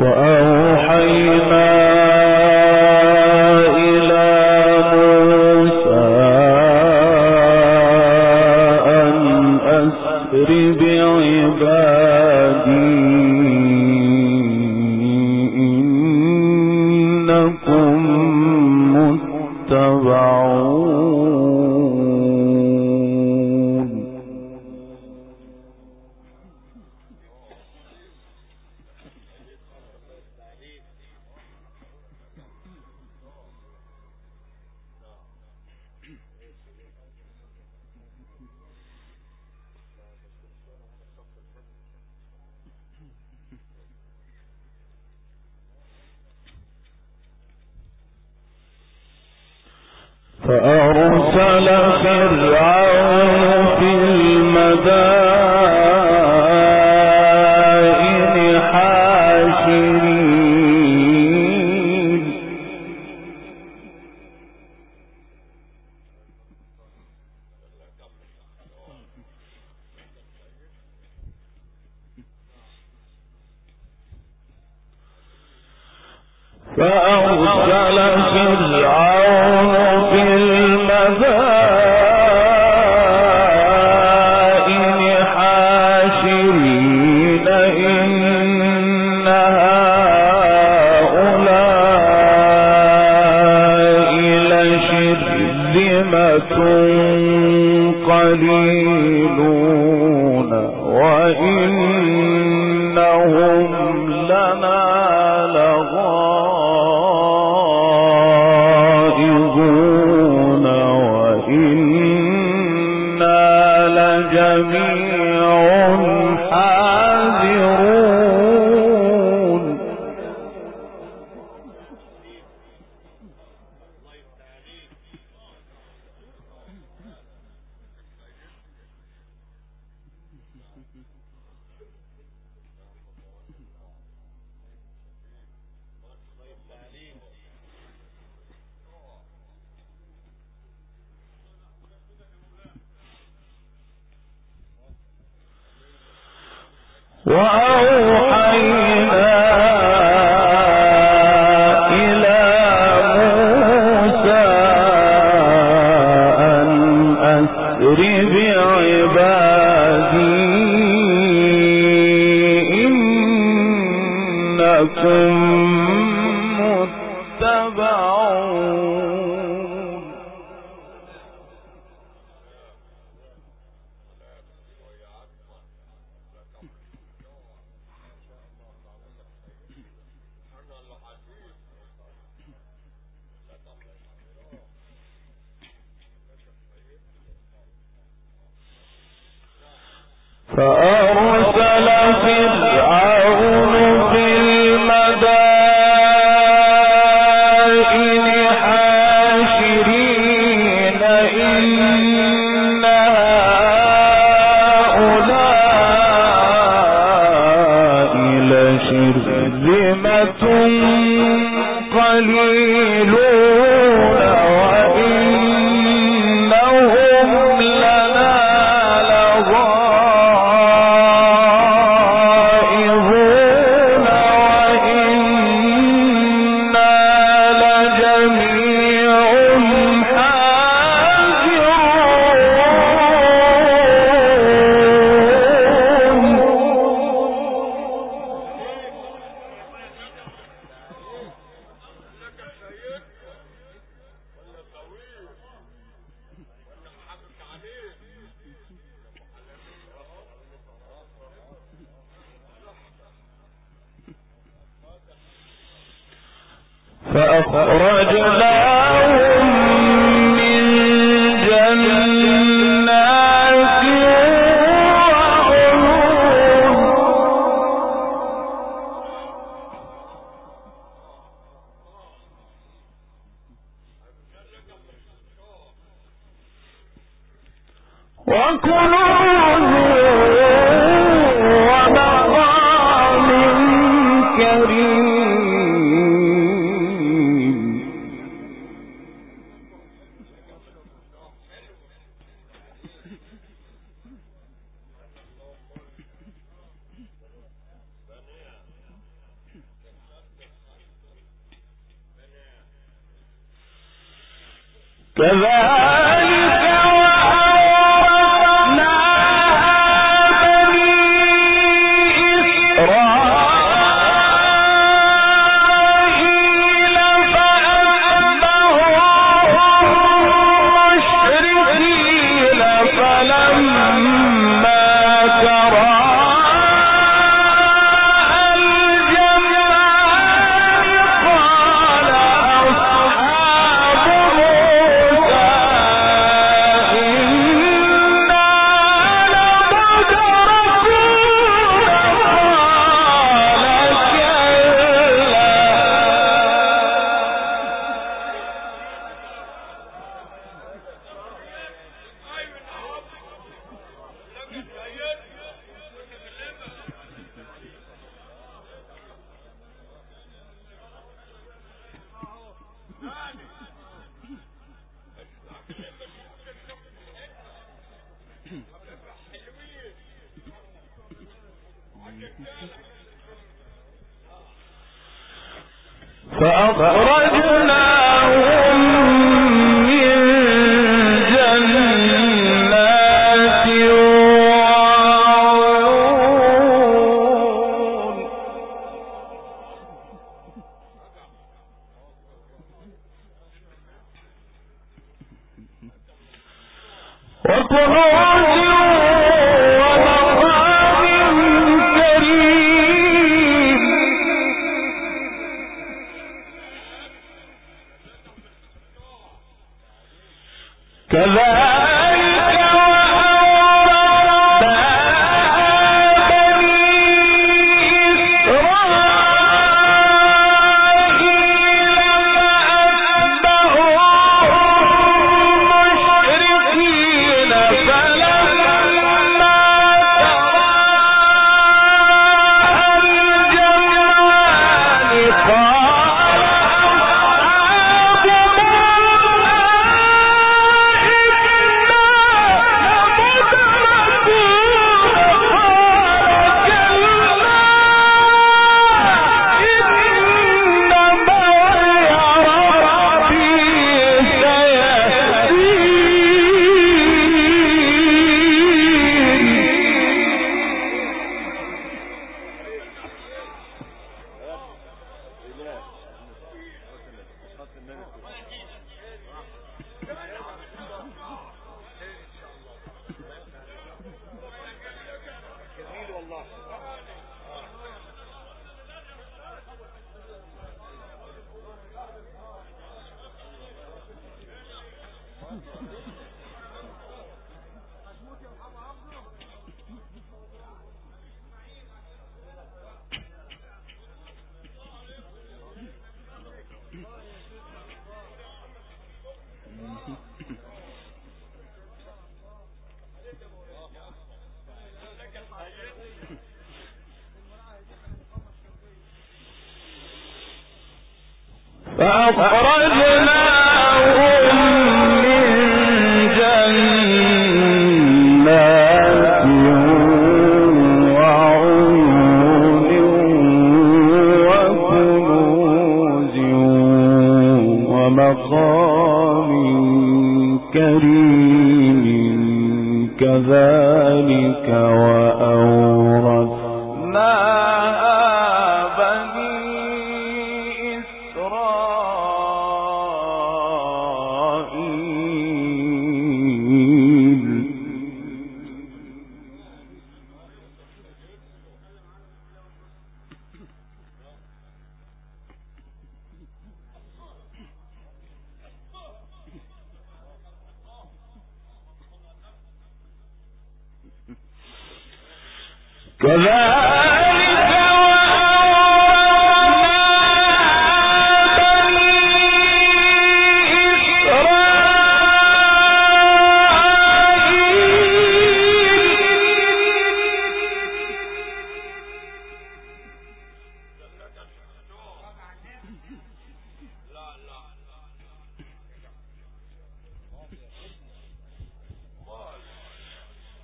وأوحينا فأرسل فرعون فأرسل فأخرجنا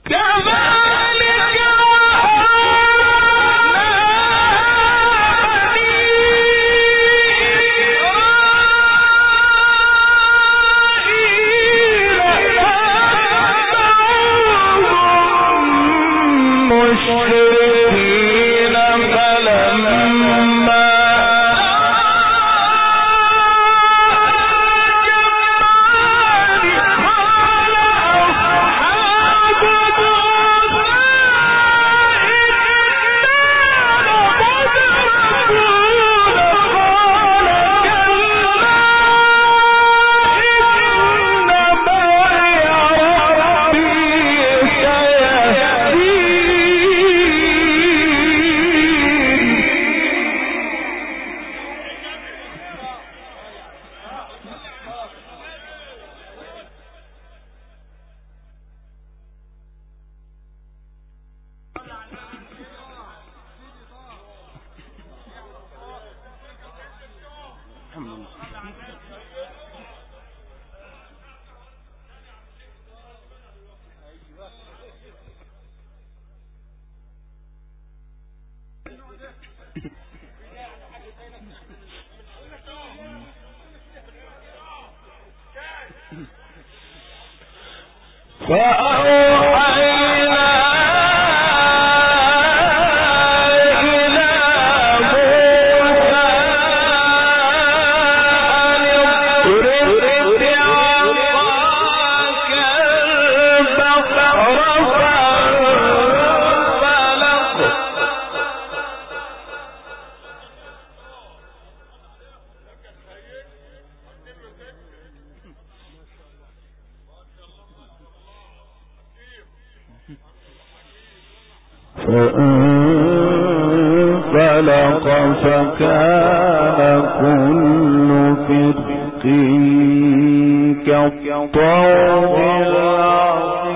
Yeah. وأعوذ خلق فكان كل فرق كالطور العظيم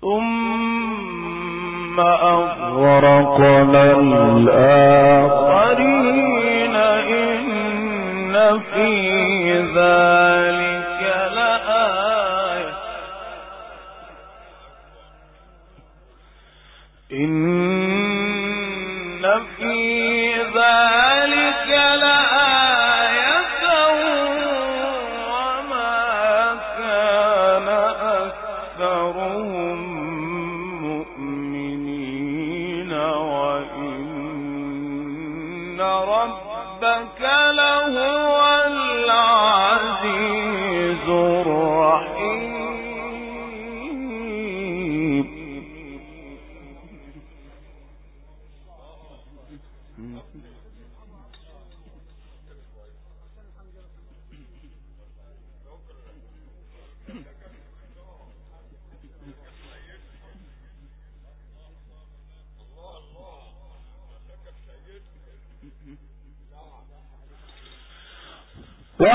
ثم أغرقنا الآخرين إن في ذلك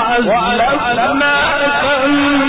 وأزلفنا ثم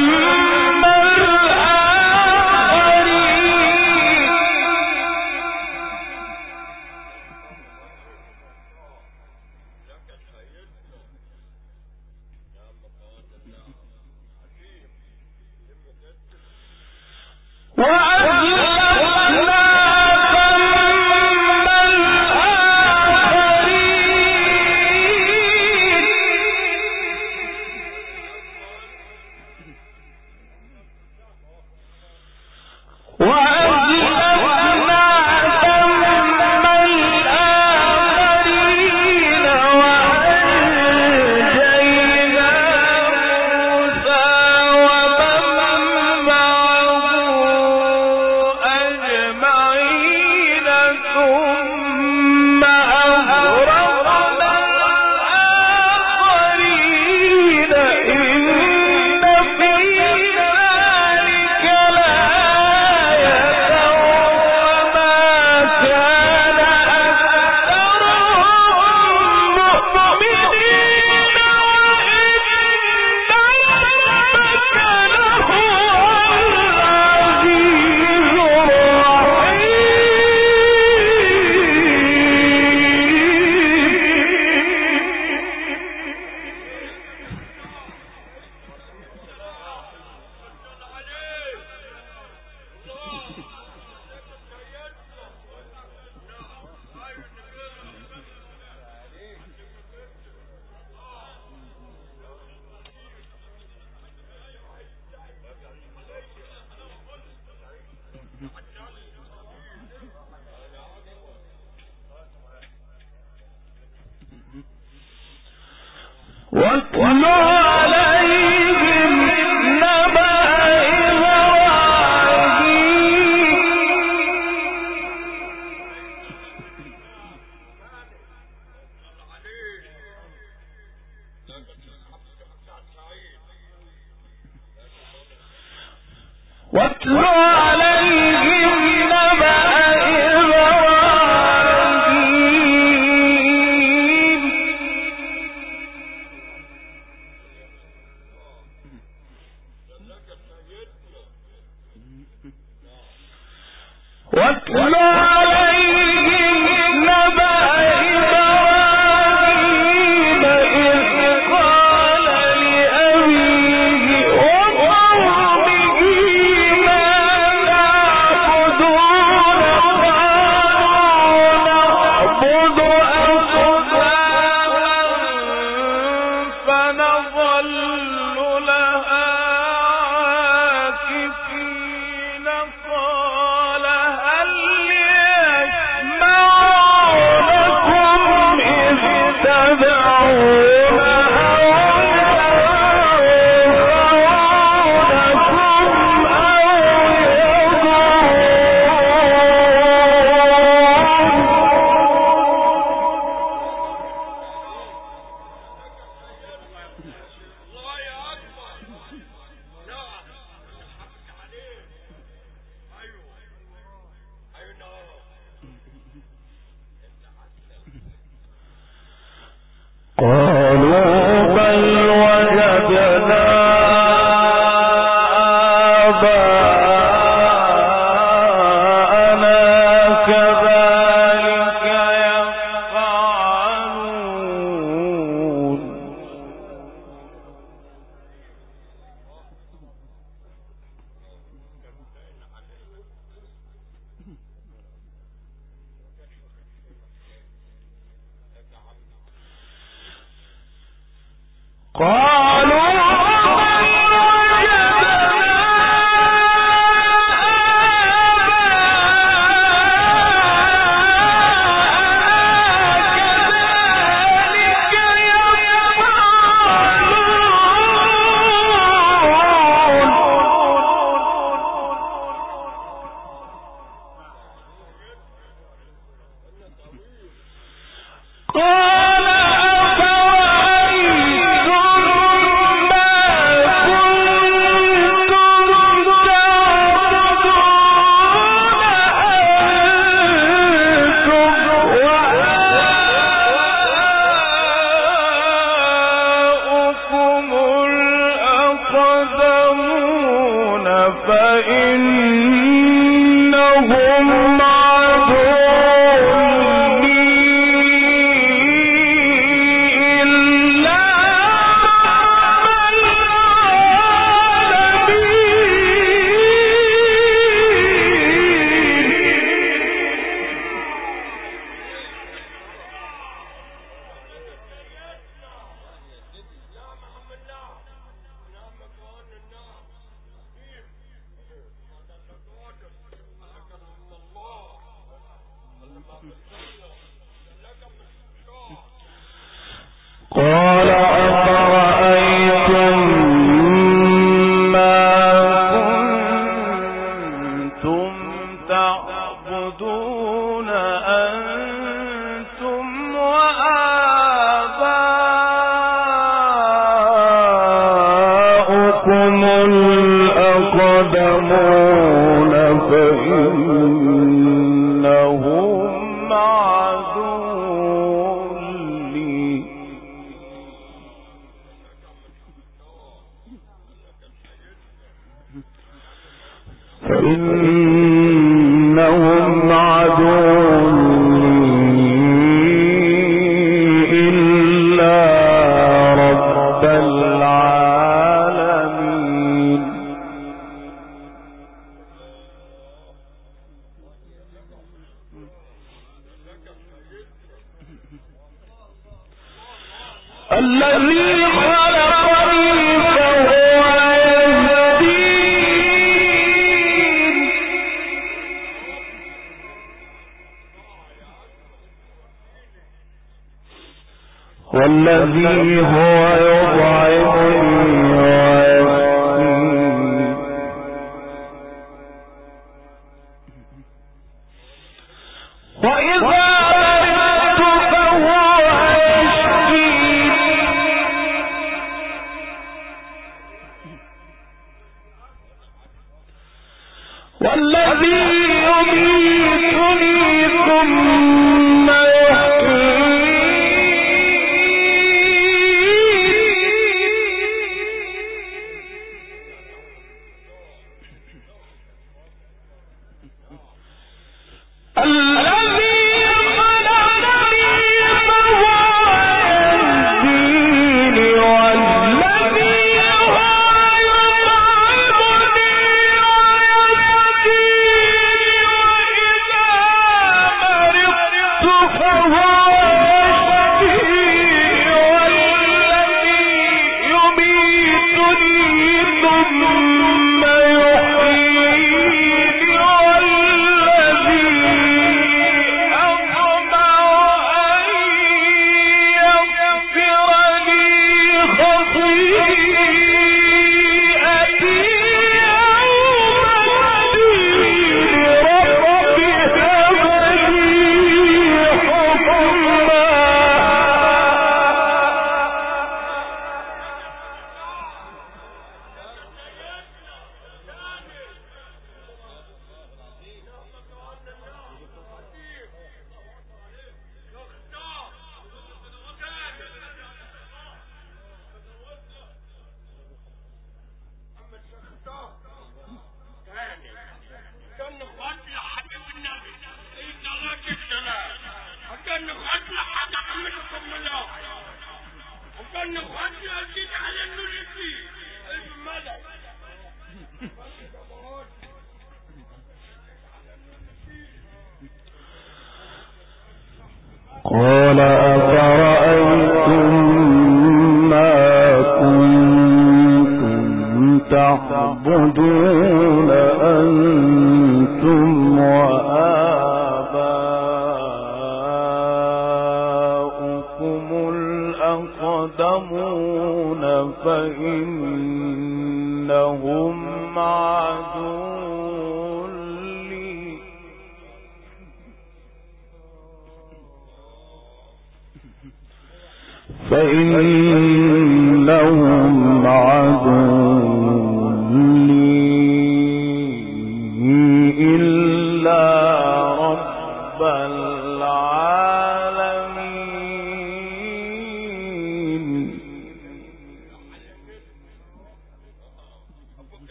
الذي هو يطعمني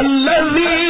الذي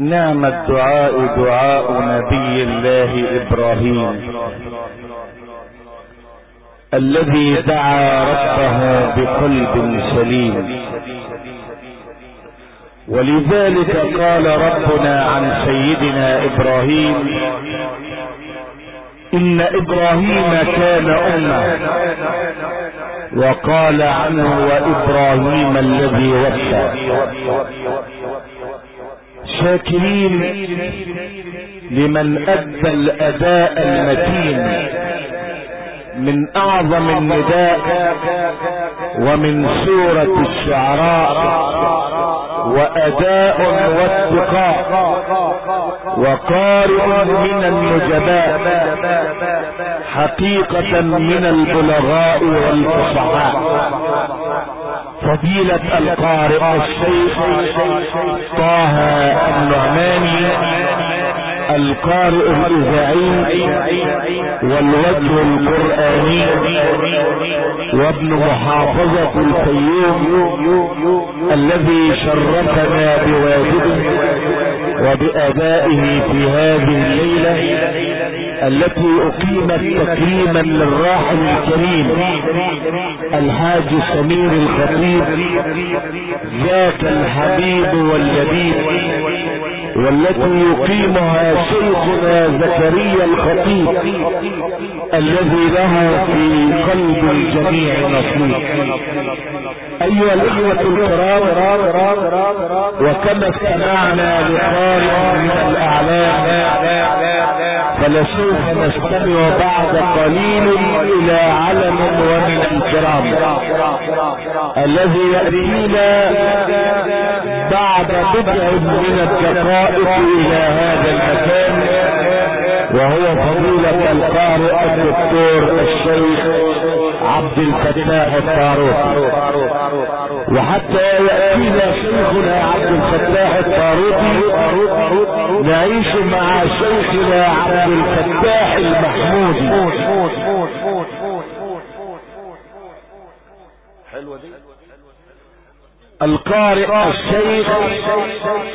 نعم الدعاء دعاء نبي الله إبراهيم. الذي دعا ربه بقلب سليم. ولذلك قال ربنا عن سيدنا إبراهيم إن إبراهيم كان أمة. وقال عنه وإبراهيم الذي وفى. شاكرين لمن أدى الأداء المتين من أعظم النداء ومن سورة الشعراء وأداء واتقاء وقارئ من النجباء حقيقة من البلغاء والفصحاء فضيلة القارئ الشيخ طه النعماني القارئ الإذاعي والوجه القرآني وابن محافظة الفيوم الذي شرفنا بواجبه وبأدائه في هذه الليلة. التي أقيمت تكريما للراحل الكريم الحاج سمير الخطيب ذاك الحبيب واللبيب والتي يقيمها شيخنا زكريا الخطيب الذي له في قلب الجميع نصيب. أيها الإخوة الكرام وكما استمعنا لقارئ من الأعلام فلسوف نستمع بعد قليل إلى علم ومن الكرام. الذي يأتينا بعد بضع من الدقائق إلى هذا المكان وهو فضيلة القارئ الدكتور الشيخ عبد الفتاح الطاروسي وحتى يأتينا شيخنا عبد الفتاح الطاروسي نعيش مع شيخنا عبد الفتاح المحمودي. القارئ الشيخ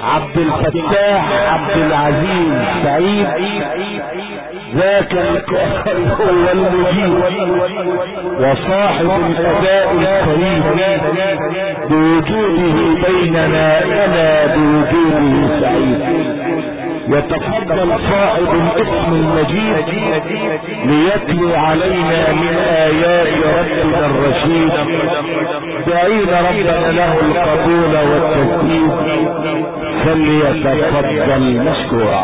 عبد الفتاح عبد العزيز سعيد. ذاك القارئ والمجيب وصاحب الأداء الكريم بوجوده بيننا أنا بوجوده سعيد. يتفضل صاحب الاسم المجيد ليتلو علينا من آيات ربنا الرشيد. دعين ربنا له القبول والتسديد فليتفضل مشكورا.